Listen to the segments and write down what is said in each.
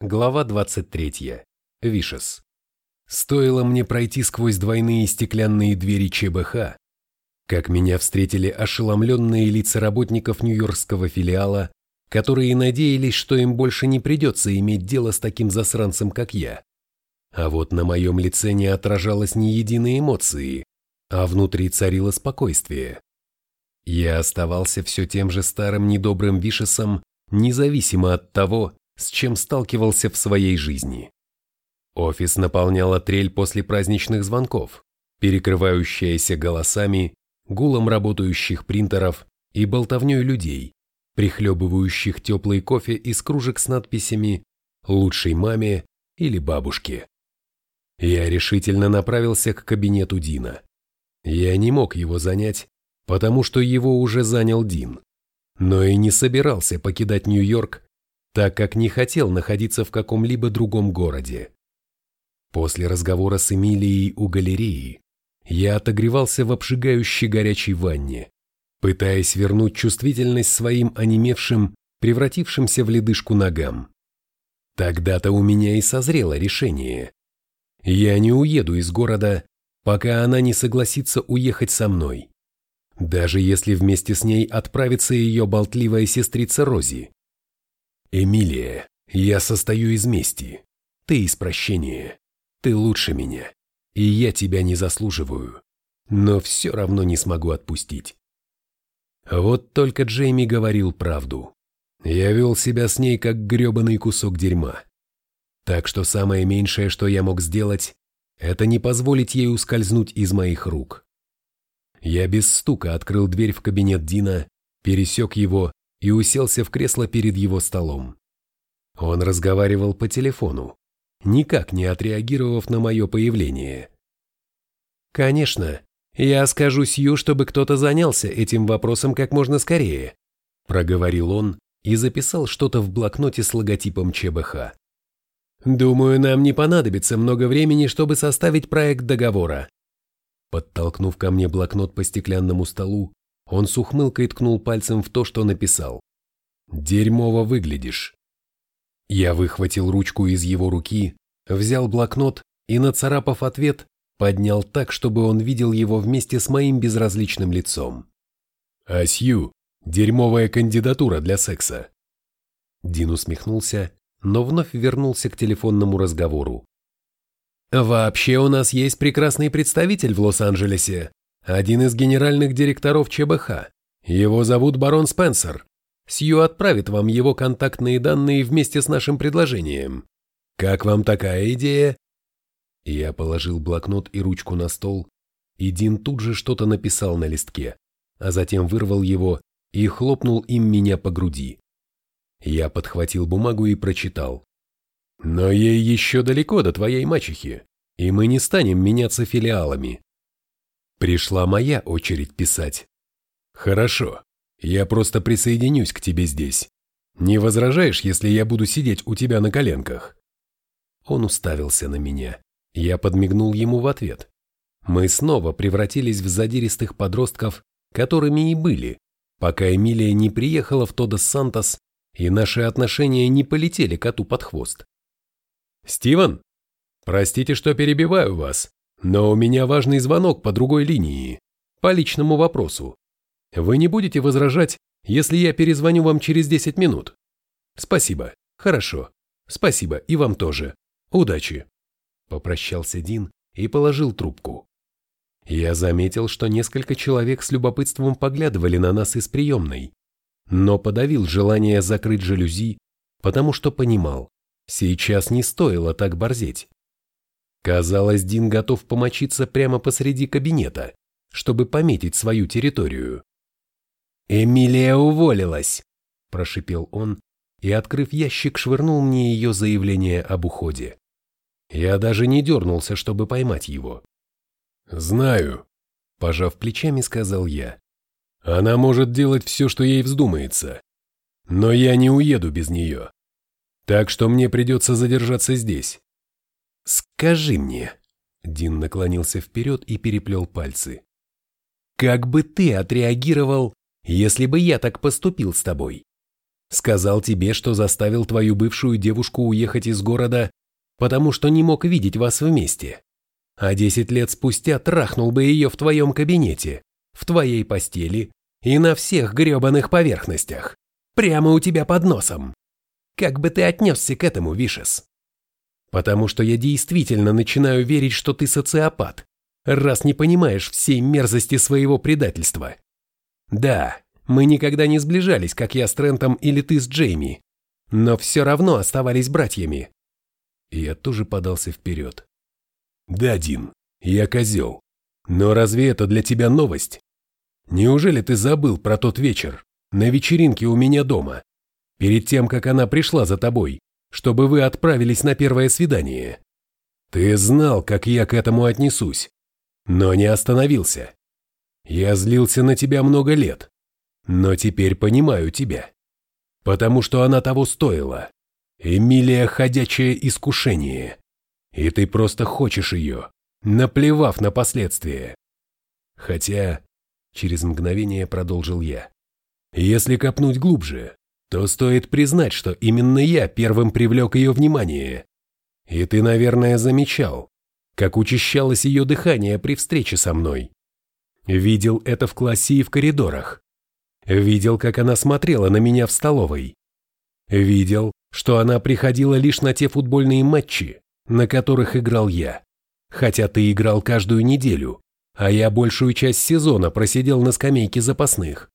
Глава 23. Вишес. Стоило мне пройти сквозь двойные стеклянные двери ЧБХ, как меня встретили ошеломленные лица работников нью-йоркского филиала, которые надеялись, что им больше не придется иметь дело с таким засранцем, как я. А вот на моем лице не отражалось ни единой эмоции, а внутри царило спокойствие. Я оставался все тем же старым недобрым Вишесом, независимо от того, с чем сталкивался в своей жизни. Офис наполняла трель после праздничных звонков, перекрывающаяся голосами, гулом работающих принтеров и болтовней людей, прихлебывающих теплый кофе из кружек с надписями «Лучшей маме» или «Бабушке». Я решительно направился к кабинету Дина. Я не мог его занять, потому что его уже занял Дин, но и не собирался покидать Нью-Йорк, так как не хотел находиться в каком-либо другом городе. После разговора с Эмилией у галереи я отогревался в обжигающей горячей ванне, пытаясь вернуть чувствительность своим онемевшим, превратившимся в ледышку ногам. Тогда-то у меня и созрело решение. Я не уеду из города, пока она не согласится уехать со мной. Даже если вместе с ней отправится ее болтливая сестрица Рози. Эмилия, я состою из мести. Ты из прощения. Ты лучше меня и я тебя не заслуживаю, но все равно не смогу отпустить. Вот только Джейми говорил правду. Я вел себя с ней как гребаный кусок дерьма. Так что самое меньшее, что я мог сделать, это не позволить ей ускользнуть из моих рук. Я без стука открыл дверь в кабинет Дина, пересек его и уселся в кресло перед его столом. Он разговаривал по телефону, никак не отреагировав на мое появление. «Конечно, я скажу Сью, чтобы кто-то занялся этим вопросом как можно скорее», проговорил он и записал что-то в блокноте с логотипом ЧБХ. «Думаю, нам не понадобится много времени, чтобы составить проект договора». Подтолкнув ко мне блокнот по стеклянному столу, он с ухмылкой ткнул пальцем в то, что написал. «Дерьмово выглядишь». Я выхватил ручку из его руки, взял блокнот и, нацарапав ответ, поднял так, чтобы он видел его вместе с моим безразличным лицом. «А Сью – дерьмовая кандидатура для секса». Дин усмехнулся, но вновь вернулся к телефонному разговору. «Вообще у нас есть прекрасный представитель в Лос-Анджелесе, один из генеральных директоров ЧБХ. Его зовут барон Спенсер. Сью отправит вам его контактные данные вместе с нашим предложением. Как вам такая идея?» Я положил блокнот и ручку на стол, и Дин тут же что-то написал на листке, а затем вырвал его и хлопнул им меня по груди. Я подхватил бумагу и прочитал. «Но ей еще далеко до твоей мачехи, и мы не станем меняться филиалами». Пришла моя очередь писать. «Хорошо, я просто присоединюсь к тебе здесь. Не возражаешь, если я буду сидеть у тебя на коленках?» Он уставился на меня. Я подмигнул ему в ответ. Мы снова превратились в задиристых подростков, которыми и были, пока Эмилия не приехала в Тодос Сантос, и наши отношения не полетели коту под хвост. «Стивен, простите, что перебиваю вас, но у меня важный звонок по другой линии, по личному вопросу. Вы не будете возражать, если я перезвоню вам через 10 минут? Спасибо. Хорошо. Спасибо и вам тоже. Удачи. Попрощался Дин и положил трубку. Я заметил, что несколько человек с любопытством поглядывали на нас из приемной, но подавил желание закрыть жалюзи, потому что понимал, сейчас не стоило так борзеть. Казалось, Дин готов помочиться прямо посреди кабинета, чтобы пометить свою территорию. «Эмилия уволилась!» – прошипел он и, открыв ящик, швырнул мне ее заявление об уходе. Я даже не дернулся, чтобы поймать его. «Знаю», – пожав плечами, сказал я. «Она может делать все, что ей вздумается. Но я не уеду без нее. Так что мне придется задержаться здесь». «Скажи мне», – Дин наклонился вперед и переплел пальцы. «Как бы ты отреагировал, если бы я так поступил с тобой. Сказал тебе, что заставил твою бывшую девушку уехать из города, потому что не мог видеть вас вместе. А десять лет спустя трахнул бы ее в твоем кабинете, в твоей постели и на всех гребаных поверхностях, прямо у тебя под носом. Как бы ты отнесся к этому, Вишес? Потому что я действительно начинаю верить, что ты социопат, раз не понимаешь всей мерзости своего предательства. Да, мы никогда не сближались, как я с Трентом или ты с Джейми, но все равно оставались братьями. И я тоже подался вперед. Да, Дин, я козел. Но разве это для тебя новость? Неужели ты забыл про тот вечер, на вечеринке у меня дома, перед тем, как она пришла за тобой, чтобы вы отправились на первое свидание? Ты знал, как я к этому отнесусь, но не остановился. Я злился на тебя много лет, но теперь понимаю тебя. Потому что она того стоила. Эмилия – ходячее искушение. И ты просто хочешь ее, наплевав на последствия. Хотя, через мгновение продолжил я, если копнуть глубже, то стоит признать, что именно я первым привлек ее внимание. И ты, наверное, замечал, как учащалось ее дыхание при встрече со мной. Видел это в классе и в коридорах. Видел, как она смотрела на меня в столовой. Видел, что она приходила лишь на те футбольные матчи, на которых играл я. Хотя ты играл каждую неделю, а я большую часть сезона просидел на скамейке запасных.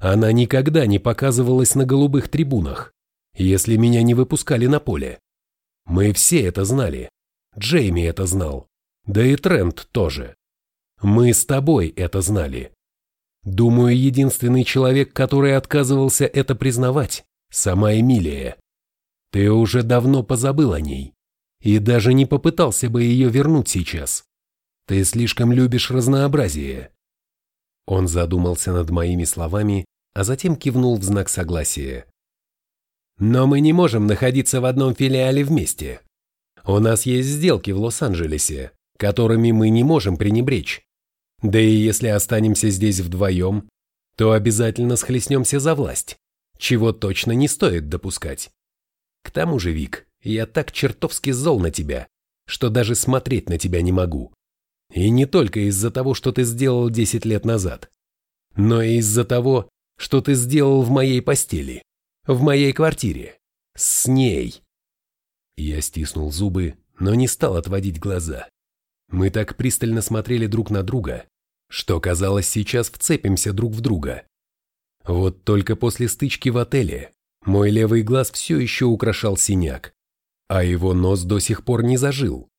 Она никогда не показывалась на голубых трибунах, если меня не выпускали на поле. Мы все это знали. Джейми это знал. Да и Трент тоже. Мы с тобой это знали. Думаю, единственный человек, который отказывался это признавать, сама Эмилия. Ты уже давно позабыл о ней и даже не попытался бы ее вернуть сейчас. Ты слишком любишь разнообразие. Он задумался над моими словами, а затем кивнул в знак согласия. Но мы не можем находиться в одном филиале вместе. У нас есть сделки в Лос-Анджелесе, которыми мы не можем пренебречь. Да и если останемся здесь вдвоем, то обязательно схлестнемся за власть, чего точно не стоит допускать. К тому же, Вик, я так чертовски зол на тебя, что даже смотреть на тебя не могу. И не только из-за того, что ты сделал 10 лет назад, но и из-за того, что ты сделал в моей постели, в моей квартире, с ней. Я стиснул зубы, но не стал отводить глаза. Мы так пристально смотрели друг на друга, что казалось, сейчас вцепимся друг в друга. Вот только после стычки в отеле мой левый глаз все еще украшал синяк, а его нос до сих пор не зажил.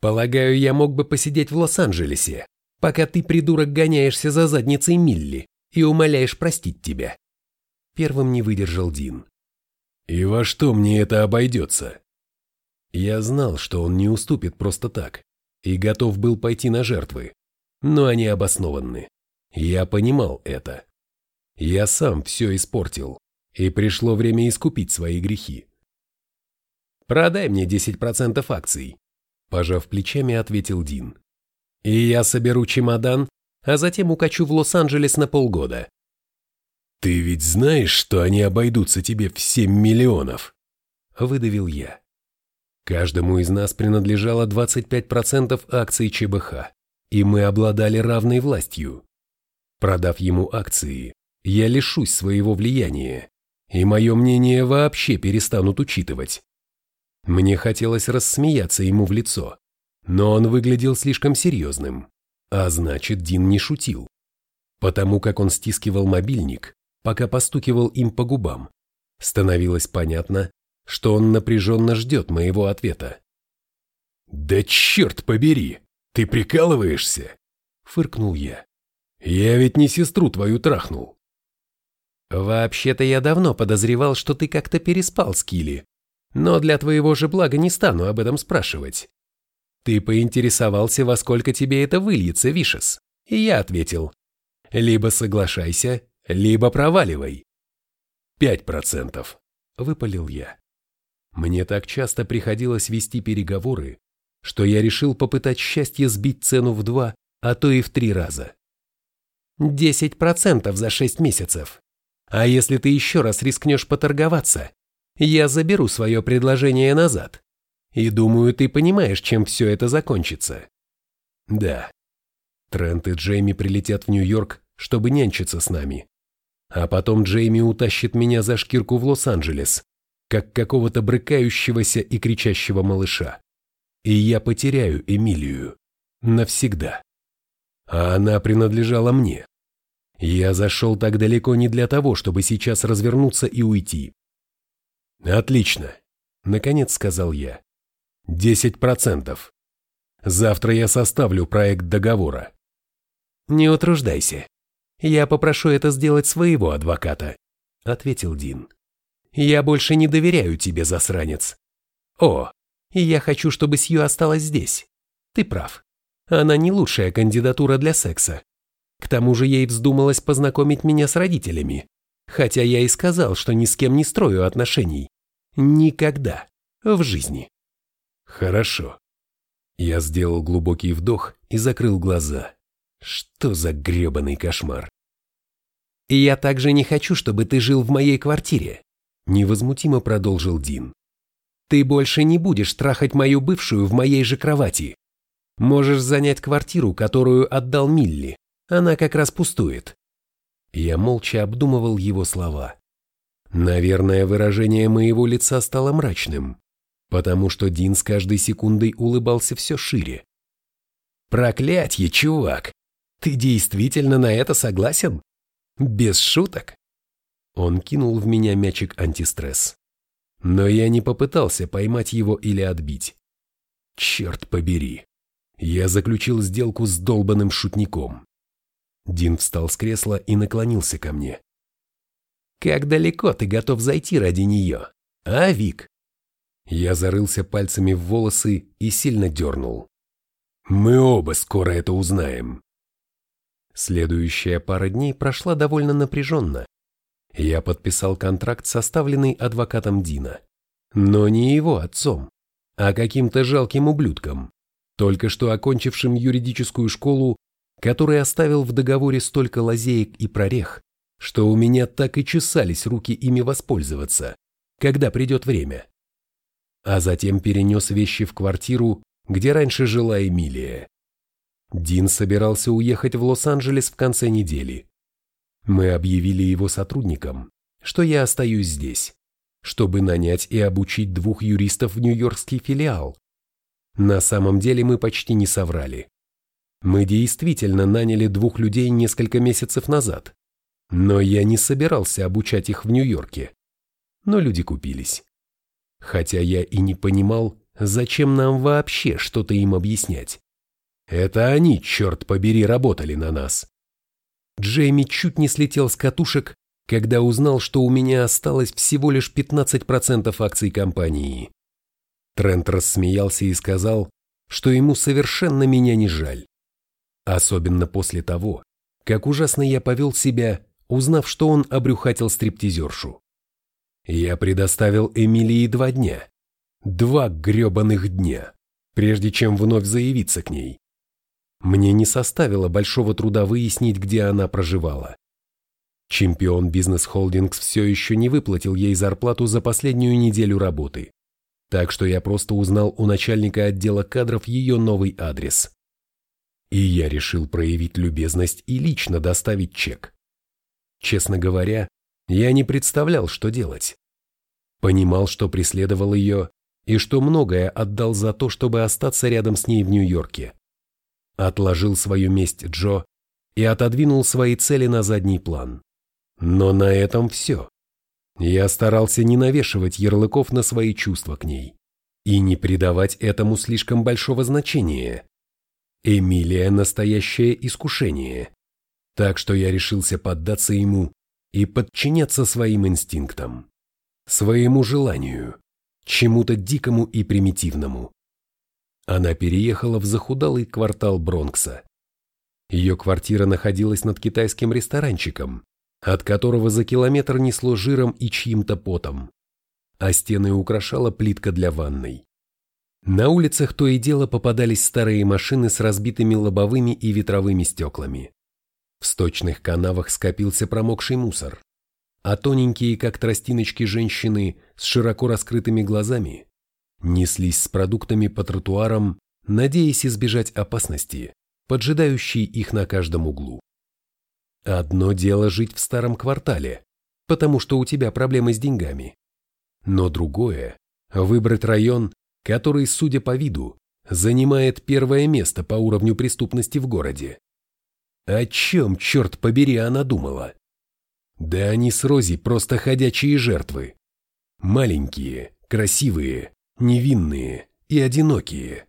Полагаю, я мог бы посидеть в Лос-Анджелесе, пока ты, придурок, гоняешься за задницей Милли и умоляешь простить тебя. Первым не выдержал Дин. И во что мне это обойдется? Я знал, что он не уступит просто так, и готов был пойти на жертвы, но они обоснованы. Я понимал это. Я сам все испортил, и пришло время искупить свои грехи. «Продай мне 10% акций», – пожав плечами, ответил Дин. «И я соберу чемодан, а затем укачу в Лос-Анджелес на полгода». «Ты ведь знаешь, что они обойдутся тебе в 7 миллионов?» – выдавил я. Каждому из нас принадлежало 25% акций ЧБХ, и мы обладали равной властью. Продав ему акции, я лишусь своего влияния, и мое мнение вообще перестанут учитывать. Мне хотелось рассмеяться ему в лицо, но он выглядел слишком серьезным, а значит, Дин не шутил. Потому как он стискивал мобильник, пока постукивал им по губам, становилось понятно, что он напряженно ждет моего ответа. «Да черт побери! Ты прикалываешься?» — фыркнул я. «Я ведь не сестру твою трахнул». «Вообще-то я давно подозревал, что ты как-то переспал с Килли, но для твоего же блага не стану об этом спрашивать. Ты поинтересовался, во сколько тебе это выльется, Вишес, и я ответил, либо соглашайся, либо проваливай. «Пять процентов», — выпалил я. Мне так часто приходилось вести переговоры, что я решил попытать счастье сбить цену в два, а то и в три раза. «Десять процентов за шесть месяцев», А если ты еще раз рискнешь поторговаться, я заберу свое предложение назад. И думаю, ты понимаешь, чем все это закончится. Да. Трент и Джейми прилетят в Нью-Йорк, чтобы нянчиться с нами. А потом Джейми утащит меня за шкирку в Лос-Анджелес, как какого-то брыкающегося и кричащего малыша. И я потеряю Эмилию. Навсегда. А она принадлежала мне. Я зашел так далеко не для того, чтобы сейчас развернуться и уйти. Отлично, наконец сказал я. Десять процентов. Завтра я составлю проект договора. Не утруждайся. Я попрошу это сделать своего адвоката, ответил Дин. Я больше не доверяю тебе, засранец. О, я хочу, чтобы Сью осталась здесь. Ты прав. Она не лучшая кандидатура для секса. К тому же ей вздумалось познакомить меня с родителями, хотя я и сказал, что ни с кем не строю отношений. Никогда. В жизни. Хорошо. Я сделал глубокий вдох и закрыл глаза. Что за гребаный кошмар. Я также не хочу, чтобы ты жил в моей квартире, невозмутимо продолжил Дин. Ты больше не будешь трахать мою бывшую в моей же кровати. Можешь занять квартиру, которую отдал Милли. Она как раз пустует. Я молча обдумывал его слова. Наверное, выражение моего лица стало мрачным, потому что Дин с каждой секундой улыбался все шире. «Проклятье, чувак! Ты действительно на это согласен? Без шуток?» Он кинул в меня мячик антистресс. Но я не попытался поймать его или отбить. Черт побери. Я заключил сделку с долбанным шутником. Дин встал с кресла и наклонился ко мне. «Как далеко ты готов зайти ради нее, а, Вик?» Я зарылся пальцами в волосы и сильно дернул. «Мы оба скоро это узнаем». Следующая пара дней прошла довольно напряженно. Я подписал контракт, составленный адвокатом Дина. Но не его отцом, а каким-то жалким ублюдком, только что окончившим юридическую школу который оставил в договоре столько лазеек и прорех, что у меня так и чесались руки ими воспользоваться, когда придет время. А затем перенес вещи в квартиру, где раньше жила Эмилия. Дин собирался уехать в Лос-Анджелес в конце недели. Мы объявили его сотрудникам, что я остаюсь здесь, чтобы нанять и обучить двух юристов в нью-йоркский филиал. На самом деле мы почти не соврали. Мы действительно наняли двух людей несколько месяцев назад, но я не собирался обучать их в Нью-Йорке. Но люди купились. Хотя я и не понимал, зачем нам вообще что-то им объяснять. Это они, черт побери, работали на нас. Джейми чуть не слетел с катушек, когда узнал, что у меня осталось всего лишь 15% акций компании. Трент рассмеялся и сказал, что ему совершенно меня не жаль. Особенно после того, как ужасно я повел себя, узнав, что он обрюхатил стриптизершу. Я предоставил Эмилии два дня. Два гребаных дня, прежде чем вновь заявиться к ней. Мне не составило большого труда выяснить, где она проживала. Чемпион Бизнес Холдингс все еще не выплатил ей зарплату за последнюю неделю работы. Так что я просто узнал у начальника отдела кадров ее новый адрес. И я решил проявить любезность и лично доставить чек. Честно говоря, я не представлял, что делать. Понимал, что преследовал ее и что многое отдал за то, чтобы остаться рядом с ней в Нью-Йорке. Отложил свою месть Джо и отодвинул свои цели на задний план. Но на этом все. Я старался не навешивать ярлыков на свои чувства к ней и не придавать этому слишком большого значения. Эмилия – настоящее искушение. Так что я решился поддаться ему и подчиняться своим инстинктам, своему желанию, чему-то дикому и примитивному. Она переехала в захудалый квартал Бронкса. Ее квартира находилась над китайским ресторанчиком, от которого за километр несло жиром и чьим-то потом, а стены украшала плитка для ванной. На улицах то и дело попадались старые машины с разбитыми лобовыми и ветровыми стеклами. В сточных канавах скопился промокший мусор. а тоненькие, как тростиночки женщины с широко раскрытыми глазами, неслись с продуктами по тротуарам, надеясь избежать опасности, поджидающей их на каждом углу. Одно дело жить в старом квартале, потому что у тебя проблемы с деньгами. Но другое – выбрать район, который, судя по виду, занимает первое место по уровню преступности в городе. О чем, черт побери, она думала? Да они с Рози просто ходячие жертвы. Маленькие, красивые, невинные и одинокие.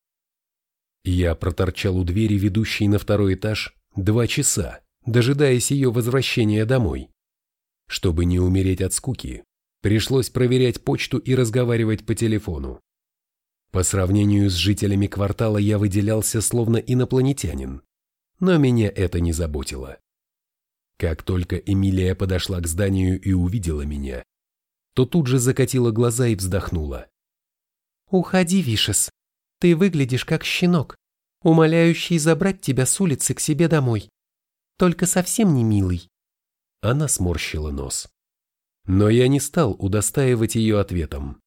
Я проторчал у двери, ведущей на второй этаж, два часа, дожидаясь ее возвращения домой. Чтобы не умереть от скуки, пришлось проверять почту и разговаривать по телефону. По сравнению с жителями квартала я выделялся словно инопланетянин, но меня это не заботило. Как только Эмилия подошла к зданию и увидела меня, то тут же закатила глаза и вздохнула. «Уходи, Вишес. Ты выглядишь как щенок, умоляющий забрать тебя с улицы к себе домой. Только совсем не милый». Она сморщила нос. Но я не стал удостаивать ее ответом,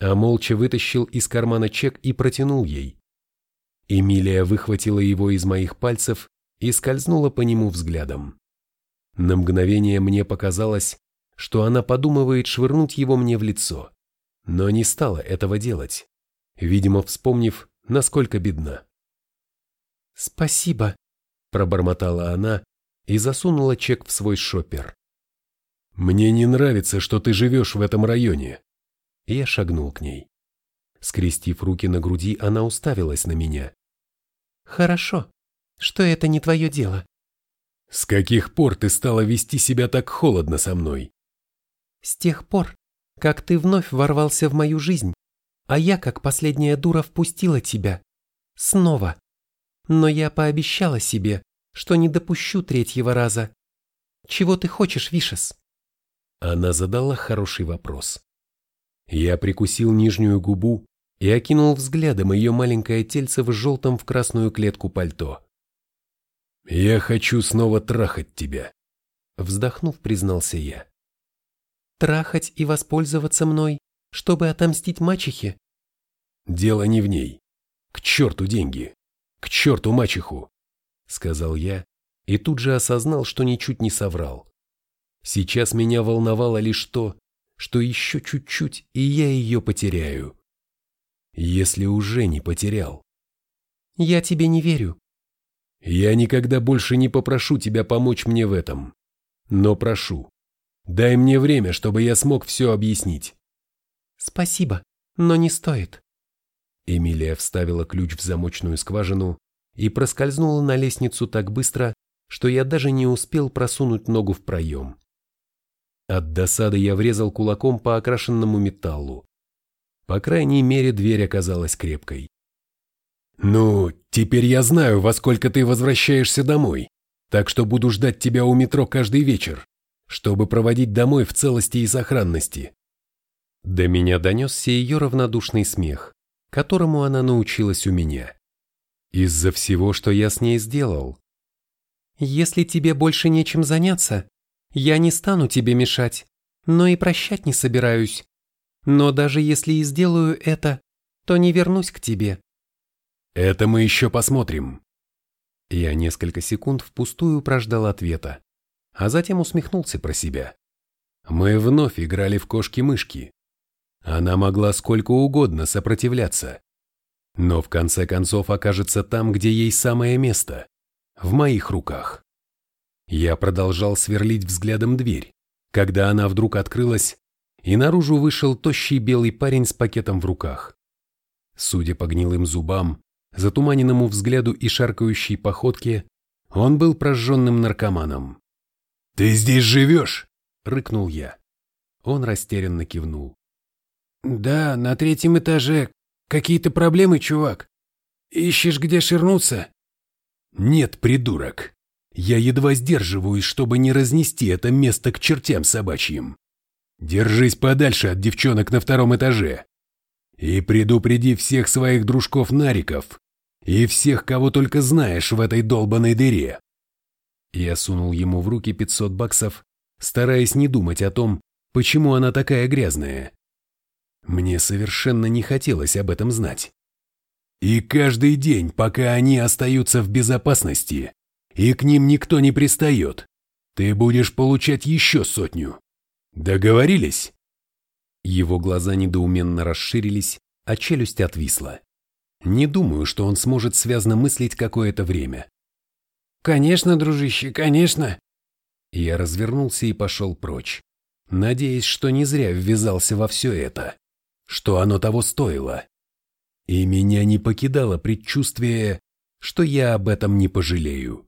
а молча вытащил из кармана чек и протянул ей. Эмилия выхватила его из моих пальцев и скользнула по нему взглядом. На мгновение мне показалось, что она подумывает швырнуть его мне в лицо, но не стала этого делать, видимо, вспомнив, насколько бедна. «Спасибо», – пробормотала она и засунула чек в свой шопер. «Мне не нравится, что ты живешь в этом районе». Я шагнул к ней. Скрестив руки на груди, она уставилась на меня. «Хорошо, что это не твое дело. С каких пор ты стала вести себя так холодно со мной? С тех пор, как ты вновь ворвался в мою жизнь, а я, как последняя дура, впустила тебя. Снова. Но я пообещала себе, что не допущу третьего раза. Чего ты хочешь, Вишес? Она задала хороший вопрос. Я прикусил нижнюю губу и окинул взглядом ее маленькое тельце в желтом в красную клетку пальто. «Я хочу снова трахать тебя», — вздохнув, признался я. «Трахать и воспользоваться мной, чтобы отомстить мачехе?» «Дело не в ней. К черту деньги. К черту мачеху», — сказал я и тут же осознал, что ничуть не соврал. Сейчас меня волновало лишь то, что еще чуть-чуть, и я ее потеряю. Если уже не потерял. «Я тебе не верю», я никогда больше не попрошу тебя помочь мне в этом. Но прошу, дай мне время, чтобы я смог все объяснить. Спасибо, но не стоит. Эмилия вставила ключ в замочную скважину и проскользнула на лестницу так быстро, что я даже не успел просунуть ногу в проем. От досады я врезал кулаком по окрашенному металлу. По крайней мере, дверь оказалась крепкой. «Ну, теперь я знаю, во сколько ты возвращаешься домой, так что буду ждать тебя у метро каждый вечер, чтобы проводить домой в целости и сохранности». До меня донесся ее равнодушный смех, которому она научилась у меня. Из-за всего, что я с ней сделал. «Если тебе больше нечем заняться, я не стану тебе мешать, но и прощать не собираюсь. Но даже если и сделаю это, то не вернусь к тебе. Это мы еще посмотрим. Я несколько секунд впустую прождал ответа, а затем усмехнулся про себя. Мы вновь играли в кошки-мышки. Она могла сколько угодно сопротивляться, но в конце концов окажется там, где ей самое место, в моих руках. Я продолжал сверлить взглядом дверь, когда она вдруг открылась, и наружу вышел тощий белый парень с пакетом в руках. Судя по гнилым зубам, затуманенному взгляду и шаркающей походке, он был прожженным наркоманом. «Ты здесь живешь?» — рыкнул я. Он растерянно кивнул. «Да, на третьем этаже. Какие-то проблемы, чувак? Ищешь, где ширнуться?» «Нет, придурок. Я едва сдерживаюсь, чтобы не разнести это место к чертям собачьим. Держись подальше от девчонок на втором этаже. И предупреди всех своих дружков-нариков, и всех, кого только знаешь в этой долбанной дыре. Я сунул ему в руки 500 баксов, стараясь не думать о том, Почему она такая грязная? Мне совершенно не хотелось об этом знать. И каждый день, пока они остаются в безопасности, и к ним никто не пристает, ты будешь получать еще сотню. Договорились? Его глаза недоуменно расширились, а челюсть отвисла. Не думаю, что он сможет связно мыслить какое-то время. «Конечно, дружище, конечно!» Я развернулся и пошел прочь, надеясь, что не зря ввязался во все это, что оно того стоило. И меня не покидало предчувствие, что я об этом не пожалею.